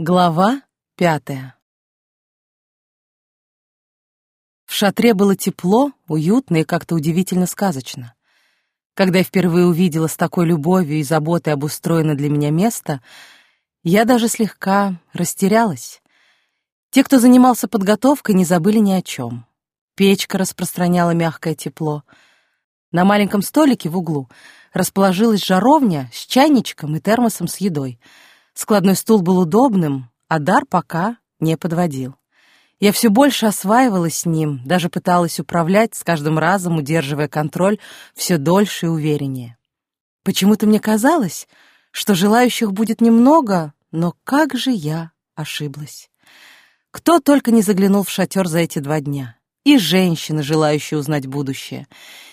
Глава пятая В шатре было тепло, уютно и как-то удивительно сказочно. Когда я впервые увидела с такой любовью и заботой обустроенное для меня место, я даже слегка растерялась. Те, кто занимался подготовкой, не забыли ни о чем. Печка распространяла мягкое тепло. На маленьком столике в углу расположилась жаровня с чайничком и термосом с едой — Складной стул был удобным, а дар пока не подводил. Я все больше осваивалась с ним, даже пыталась управлять, с каждым разом удерживая контроль все дольше и увереннее. Почему-то мне казалось, что желающих будет немного, но как же я ошиблась. Кто только не заглянул в шатер за эти два дня. И женщины, желающие узнать будущее,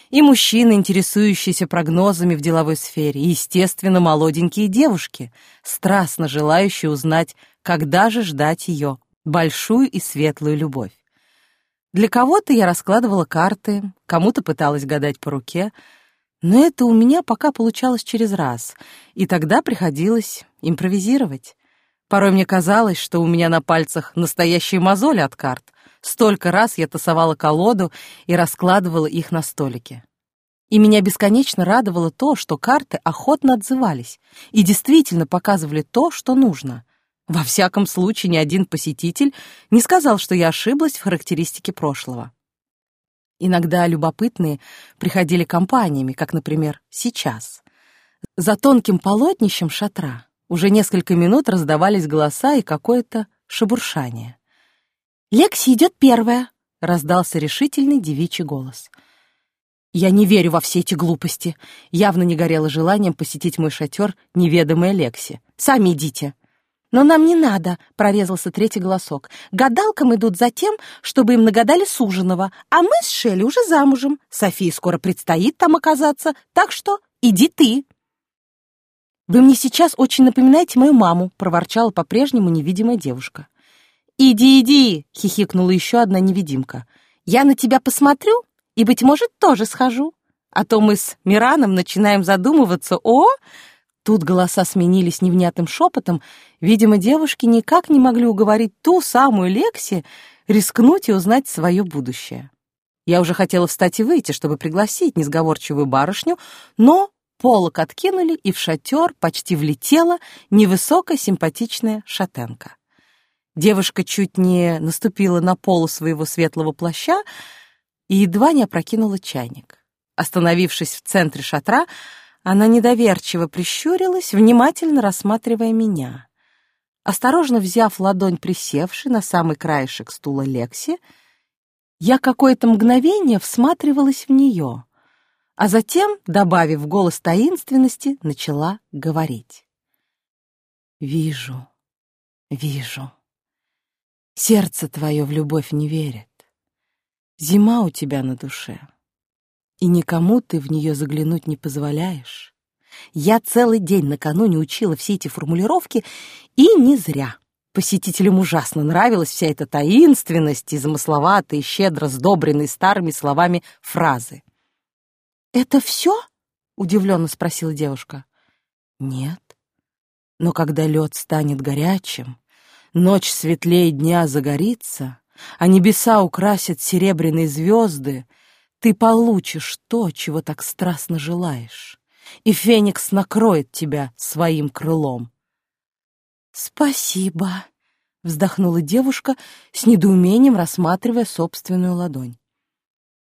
и мужчины, интересующиеся прогнозами в деловой сфере, и, естественно, молоденькие девушки, страстно желающие узнать, когда же ждать ее, большую и светлую любовь. Для кого-то я раскладывала карты, кому-то пыталась гадать по руке, но это у меня пока получалось через раз, и тогда приходилось импровизировать. Порой мне казалось, что у меня на пальцах настоящие мозоли от карт, Столько раз я тасовала колоду и раскладывала их на столике. И меня бесконечно радовало то, что карты охотно отзывались и действительно показывали то, что нужно. Во всяком случае, ни один посетитель не сказал, что я ошиблась в характеристике прошлого. Иногда любопытные приходили компаниями, как, например, сейчас. За тонким полотнищем шатра уже несколько минут раздавались голоса и какое-то шебуршание. «Лекси идет первая», — раздался решительный девичий голос. Я не верю во все эти глупости. Явно не горело желанием посетить мой шатер неведомая Лекси. Сами идите. «Но нам не надо», — прорезался третий голосок. «Гадалкам идут за тем, чтобы им нагадали суженого, а мы с Шелли уже замужем. Софии скоро предстоит там оказаться, так что иди ты». «Вы мне сейчас очень напоминаете мою маму», — проворчала по-прежнему невидимая девушка. «Иди, иди!» — хихикнула еще одна невидимка. «Я на тебя посмотрю и, быть может, тоже схожу. А то мы с Мираном начинаем задумываться, о...» Тут голоса сменились невнятным шепотом. Видимо, девушки никак не могли уговорить ту самую Лекси рискнуть и узнать свое будущее. Я уже хотела встать и выйти, чтобы пригласить несговорчивую барышню, но полок откинули, и в шатер почти влетела невысокая симпатичная шатенка. Девушка чуть не наступила на полу своего светлого плаща и едва не опрокинула чайник. Остановившись в центре шатра, она недоверчиво прищурилась, внимательно рассматривая меня. Осторожно взяв ладонь присевшей на самый краешек стула Лекси, я какое-то мгновение всматривалась в нее, а затем, добавив голос таинственности, начала говорить. «Вижу, вижу». Сердце твое в любовь не верит. Зима у тебя на душе, и никому ты в нее заглянуть не позволяешь. Я целый день накануне учила все эти формулировки, и не зря. Посетителям ужасно нравилась вся эта таинственность и замысловатые, щедро сдобренные старыми словами фразы. «Это все?» — удивленно спросила девушка. «Нет. Но когда лед станет горячим, Ночь светлее дня загорится, а небеса украсят серебряные звезды, ты получишь то, чего так страстно желаешь, и Феникс накроет тебя своим крылом. «Спасибо», — вздохнула девушка, с недоумением рассматривая собственную ладонь.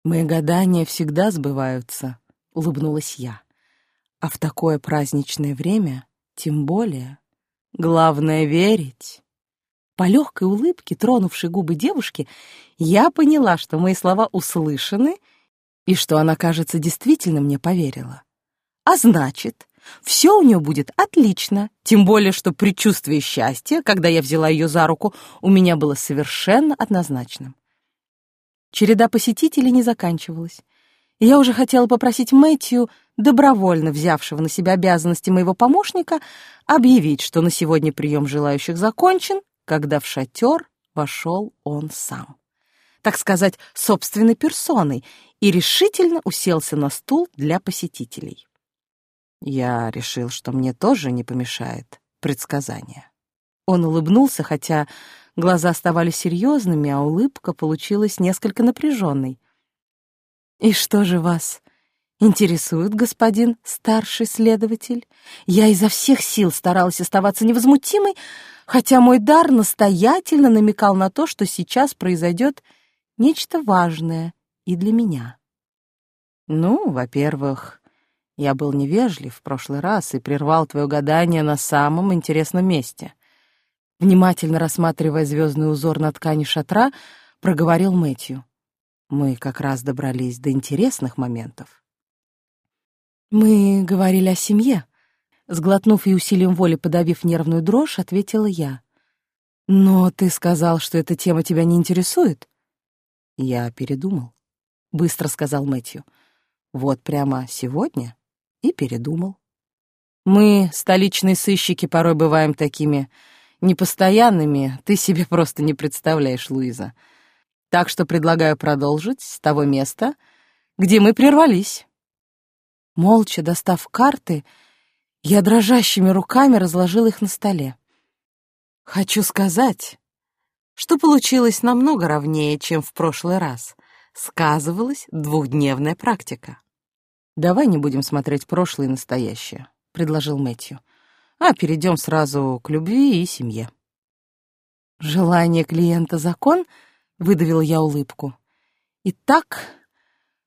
«Мои гадания всегда сбываются», — улыбнулась я. «А в такое праздничное время тем более. Главное — верить». По легкой улыбке, тронувшей губы девушки, я поняла, что мои слова услышаны и что она, кажется, действительно мне поверила. А значит, все у нее будет отлично, тем более, что предчувствие счастья, когда я взяла ее за руку, у меня было совершенно однозначным. Череда посетителей не заканчивалась. Я уже хотела попросить Мэтью, добровольно взявшего на себя обязанности моего помощника, объявить, что на сегодня прием желающих закончен, когда в шатер вошел он сам. Так сказать, собственной персоной, и решительно уселся на стул для посетителей. Я решил, что мне тоже не помешает предсказание. Он улыбнулся, хотя глаза оставались серьезными, а улыбка получилась несколько напряженной. «И что же вас интересует, господин старший следователь? Я изо всех сил старалась оставаться невозмутимой, хотя мой дар настоятельно намекал на то, что сейчас произойдет нечто важное и для меня». «Ну, во-первых, я был невежлив в прошлый раз и прервал твое гадание на самом интересном месте. Внимательно рассматривая звездный узор на ткани шатра, проговорил Мэтью. Мы как раз добрались до интересных моментов. Мы говорили о семье. Сглотнув и усилием воли подавив нервную дрожь, ответила я. Но ты сказал, что эта тема тебя не интересует. Я передумал, быстро сказал Мэтью. Вот прямо сегодня и передумал. Мы, столичные сыщики, порой бываем такими непостоянными, ты себе просто не представляешь, Луиза. Так что предлагаю продолжить с того места, где мы прервались. Молча достав карты, я дрожащими руками разложил их на столе. Хочу сказать, что получилось намного ровнее, чем в прошлый раз. Сказывалась двухдневная практика. «Давай не будем смотреть прошлое и настоящее», — предложил Мэтью а перейдем сразу к любви и семье. «Желание клиента — закон?» — выдавил я улыбку. «Итак,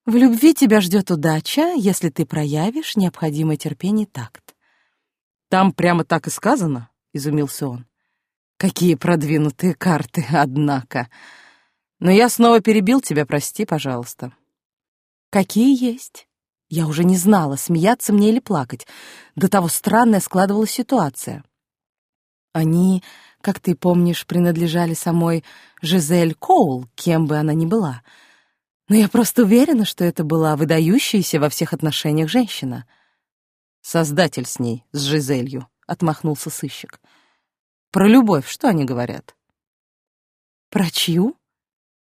в любви тебя ждет удача, если ты проявишь необходимое терпение и такт». «Там прямо так и сказано?» — изумился он. «Какие продвинутые карты, однако. Но я снова перебил тебя, прости, пожалуйста». «Какие есть?» Я уже не знала, смеяться мне или плакать. До того странная складывалась ситуация. Они, как ты помнишь, принадлежали самой Жизель Коул, кем бы она ни была. Но я просто уверена, что это была выдающаяся во всех отношениях женщина. Создатель с ней, с Жизелью, — отмахнулся сыщик. Про любовь что они говорят? Про чью?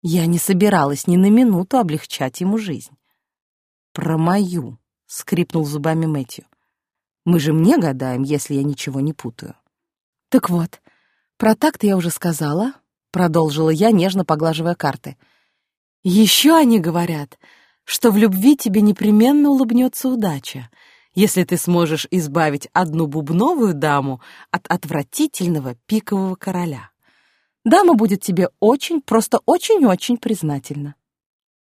Я не собиралась ни на минуту облегчать ему жизнь про мою», — скрипнул зубами Мэтью. «Мы же мне гадаем, если я ничего не путаю». «Так вот, про такт я уже сказала», — продолжила я, нежно поглаживая карты. «Еще они говорят, что в любви тебе непременно улыбнется удача, если ты сможешь избавить одну бубновую даму от отвратительного пикового короля. Дама будет тебе очень, просто очень-очень признательна».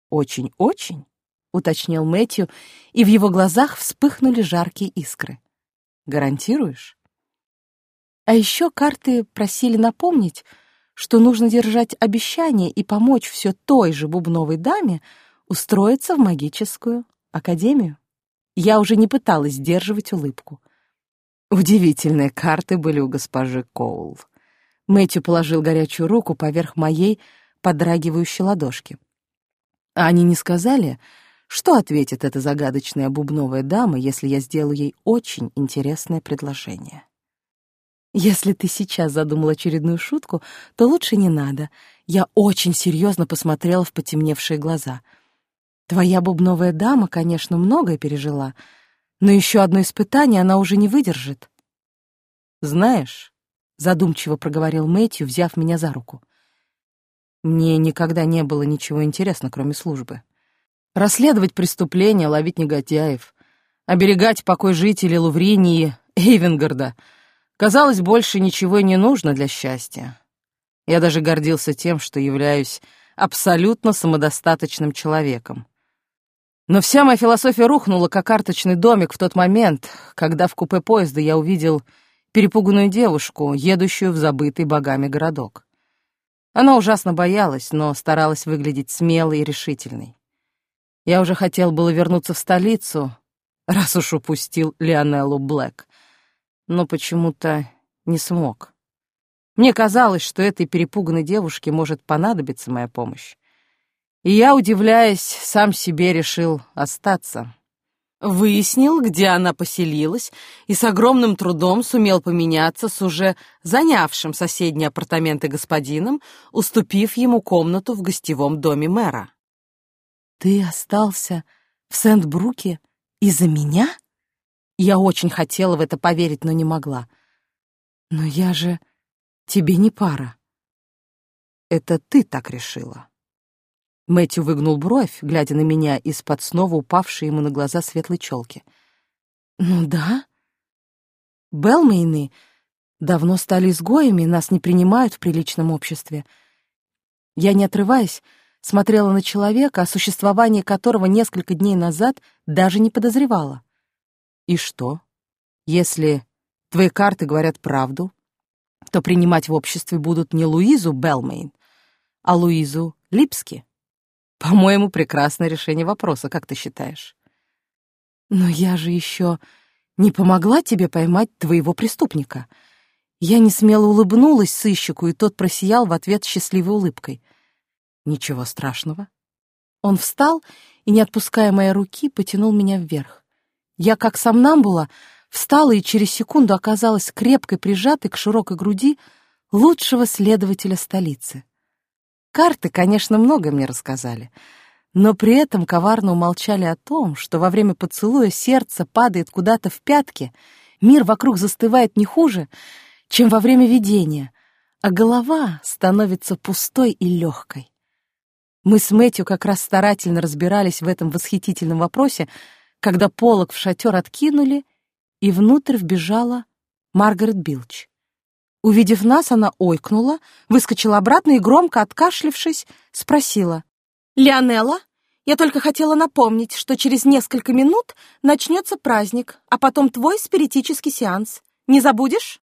«Очень-очень?» — уточнил Мэтью, и в его глазах вспыхнули жаркие искры. «Гарантируешь?» А еще карты просили напомнить, что нужно держать обещание и помочь все той же бубновой даме устроиться в магическую академию. Я уже не пыталась сдерживать улыбку. Удивительные карты были у госпожи Коул. Мэтью положил горячую руку поверх моей подрагивающей ладошки. А они не сказали, что ответит эта загадочная бубновая дама, если я сделаю ей очень интересное предложение? Если ты сейчас задумал очередную шутку, то лучше не надо. Я очень серьезно посмотрела в потемневшие глаза. Твоя бубновая дама, конечно, многое пережила, но еще одно испытание она уже не выдержит. Знаешь, задумчиво проговорил Мэтью, взяв меня за руку. Мне никогда не было ничего интересного, кроме службы. Расследовать преступления, ловить негодяев, оберегать покой жителей Лувринии, Эйвенгарда. Казалось, больше ничего и не нужно для счастья. Я даже гордился тем, что являюсь абсолютно самодостаточным человеком. Но вся моя философия рухнула, как карточный домик в тот момент, когда в купе поезда я увидел перепуганную девушку, едущую в забытый богами городок. Она ужасно боялась, но старалась выглядеть смелой и решительной. Я уже хотел было вернуться в столицу, раз уж упустил Лионеллу Блэк, но почему-то не смог. Мне казалось, что этой перепуганной девушке может понадобиться моя помощь. И я, удивляясь, сам себе решил остаться. Выяснил, где она поселилась, и с огромным трудом сумел поменяться с уже занявшим соседние апартаменты господином, уступив ему комнату в гостевом доме мэра. «Ты остался в Сент-Бруке из-за меня?» Я очень хотела в это поверить, но не могла. «Но я же Тебе не пара. Это ты так решила. Мэтью выгнул бровь, глядя на меня из-под снова упавшей ему на глаза светлой челки. «Ну да. Белмейны давно стали изгоями, нас не принимают в приличном обществе. Я, не отрываясь, смотрела на человека, о существовании которого несколько дней назад даже не подозревала. И что, если твои карты говорят правду, то принимать в обществе будут не Луизу Белмейн, а Луизу Липски? По-моему, прекрасное решение вопроса, как ты считаешь? Но я же еще не помогла тебе поймать твоего преступника. Я не смело улыбнулась сыщику, и тот просиял в ответ счастливой улыбкой. Ничего страшного. Он встал и, не отпуская моей руки, потянул меня вверх. Я, как сомнамбула, встала и через секунду оказалась крепкой прижатой к широкой груди лучшего следователя столицы. Карты, конечно, много мне рассказали, но при этом коварно умолчали о том, что во время поцелуя сердце падает куда-то в пятки, мир вокруг застывает не хуже, чем во время видения, а голова становится пустой и легкой. Мы с Мэтью как раз старательно разбирались в этом восхитительном вопросе, когда полог в шатер откинули, и внутрь вбежала Маргарет Билч. Увидев нас, она ойкнула, выскочила обратно и, громко откашлившись, спросила. «Леонелла, я только хотела напомнить, что через несколько минут начнется праздник, а потом твой спиритический сеанс. Не забудешь?»